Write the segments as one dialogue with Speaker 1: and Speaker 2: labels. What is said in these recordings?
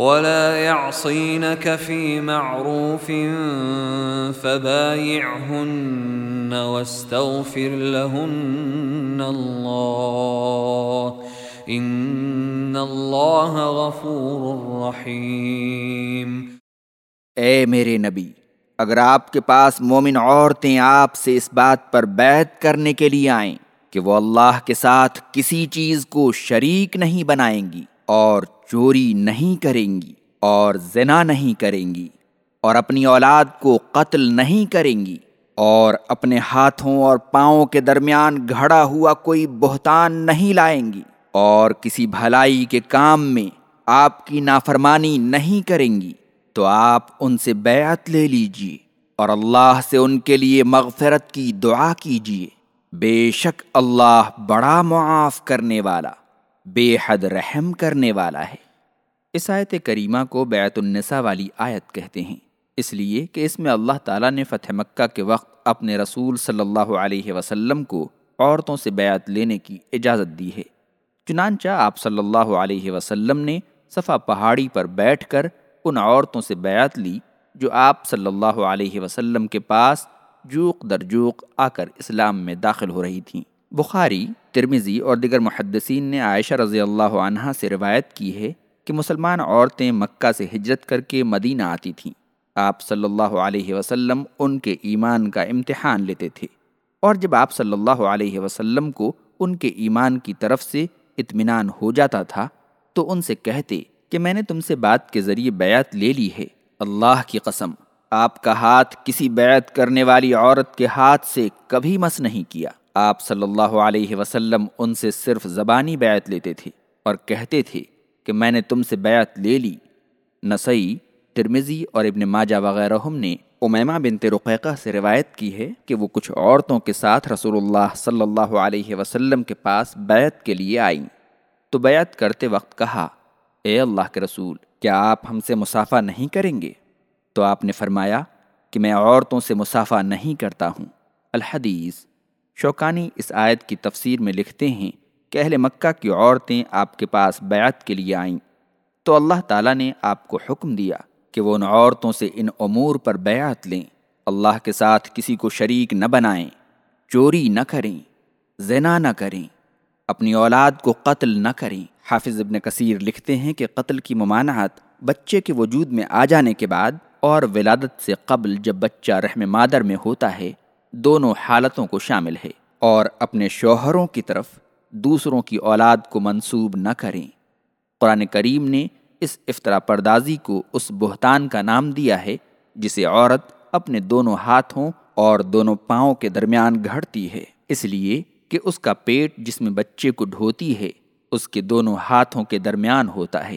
Speaker 1: ولا يعصينك في معروف فبايعهن واستغفر لهن الله. ان اللہ غفور رحیم
Speaker 2: اے میرے نبی، اگر آپ کے پاس مومن عورتیں آپ سے اس بات پر بیعت کرنے کے لیے آئیں کہ وہ اللہ کے ساتھ کسی چیز کو شریک نہیں بنائیں گی اور چوری نہیں کریں گی اور زنا نہیں کریں گی اور اپنی اولاد کو قتل نہیں کریں گی اور اپنے ہاتھوں اور پاؤں کے درمیان گھڑا ہوا کوئی بہتان نہیں لائیں گی اور کسی بھلائی کے کام میں آپ کی نافرمانی نہیں کریں گی تو آپ ان سے بیعت لے لیجیے اور اللہ سے ان کے لیے مغفرت کی دعا کیجیے بے شک اللہ بڑا معاف کرنے والا۔ بے حد رحم کرنے والا ہے۔ اس آیت کریمہ کو بیعت النساء والی آیت کہتے ہیں۔ اس لیے کہ اس میں اللہ تعالیٰ نے فتح مکہ کے وقت اپنے رسول صلی اللہ علیہ وسلم کو عورتوں سے بیعت لینے کی اجازت دی ہے۔ چنانچہ آپ صلی اللہ علیہ وسلم نے صفا پہاڑی پر بیٹھ کر ان عورتوں سے بیعت لی جو آپ صلی اللہ علیہ وسلم کے پاس جوق در جوق آ کر اسلام میں داخل ہو رہی تھیں۔ بخاری ترمیزی اور دیگر محدثین نے عائشہ رضی اللہ عنہ سے روایت کی ہے کہ مسلمان عورتیں مکہ سے ہجرت کر کے مدینہ آتی تھیں۔ آپ صلی اللہ علیہ وسلم ان کے ایمان کا امتحان لیتے تھے اور جب آپ صلی اللہ علیہ وسلم کو ان کے ایمان کی طرف سے اطمینان ہو جاتا تھا تو ان سے کہتے کہ میں نے تم سے بات کے ذریعے بیعت لے لی ہے۔ اللہ کی قسم، آپ کا ہاتھ کسی بیعت کرنے والی عورت کے ہاتھ سے کبھی مس نہیں کیا۔ آپ صلی اللہ علیہ وسلم ان سے صرف زبانی بیعت لیتے تھے اور کہتے تھے کہ میں نے تم سے بیعت لے لی۔ نسئی ترمزی اور ابن ماجہ وغیرہ نے امیمہ بنت رقیقہ سے روایت کی ہے کہ وہ کچھ عورتوں کے ساتھ رسول اللہ صلی اللہ علیہ وسلم کے پاس بیعت کے لیے آئیں۔ تو بیعت کرتے وقت کہا، اے اللہ کے رسول، کیا آپ ہم سے مسافہ نہیں کریں گے؟ تو آپ نے فرمایا کہ میں عورتوں سے مسافہ نہیں کرتا ہوں۔ الحدیث شوکانی اس آیت کی تفسیر میں لکھتے ہیں کہ اہل مکہ کی عورتیں آپ کے پاس بیعت کے لیے آئیں۔ تو اللہ تعالیٰ نے آپ کو حکم دیا کہ وہ ان عورتوں سے ان امور پر بیعت لیں۔ اللہ کے ساتھ کسی کو شریک نہ بنائیں، چوری نہ کریں، زنا نہ کریں، اپنی اولاد کو قتل نہ کریں۔ حافظ ابن کثیر لکھتے ہیں کہ قتل کی ممانعت بچے کے وجود میں آ جانے کے بعد اور ولادت سے قبل جب بچہ رحم مادر میں ہوتا ہے دونوں حالتوں کو شامل ہے اور اپنے شوہروں کی طرف دوسروں کی اولاد کو منسوب نہ کریں۔ قرآن کریم نے اس افطرا پردازی کو اس بہتان کا نام دیا ہے جسے عورت اپنے دونوں ہاتھوں اور دونوں پاؤں کے درمیان گھڑتی ہے۔ اس لیے کہ اس کا پیٹ جس میں بچے کو ڈھوتی ہے، اس کے دونوں ہاتھوں کے درمیان ہوتا ہے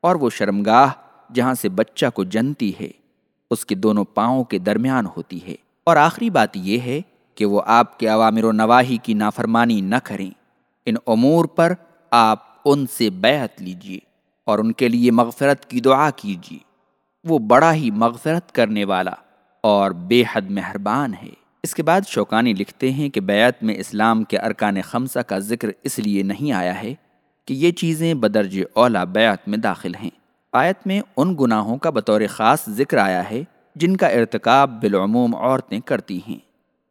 Speaker 2: اور وہ شرمگاہ جہاں سے بچہ کو جنتی ہے، اس کے دونوں پاؤں کے درمیان ہوتی ہے۔ اور آخری بات یہ ہے کہ وہ آپ کے عوامر و نواحی کی نافرمانی نہ کریں۔ ان امور پر آپ ان سے بیعت لیجیے اور ان کے لیے مغفرت کی دعا کیجیے وہ بڑا ہی مغفرت کرنے والا اور بے حد مہربان ہے۔ اس کے بعد شوکانی لکھتے ہیں کہ بیعت میں اسلام کے ارکان خمسہ کا ذکر اس لیے نہیں آیا ہے کہ یہ چیزیں بدرج اولا بیعت میں داخل ہیں۔ آیت میں ان گناہوں کا بطور خاص ذکر آیا ہے جن کا ارتکاب بالعموم عورتیں کرتی ہیں۔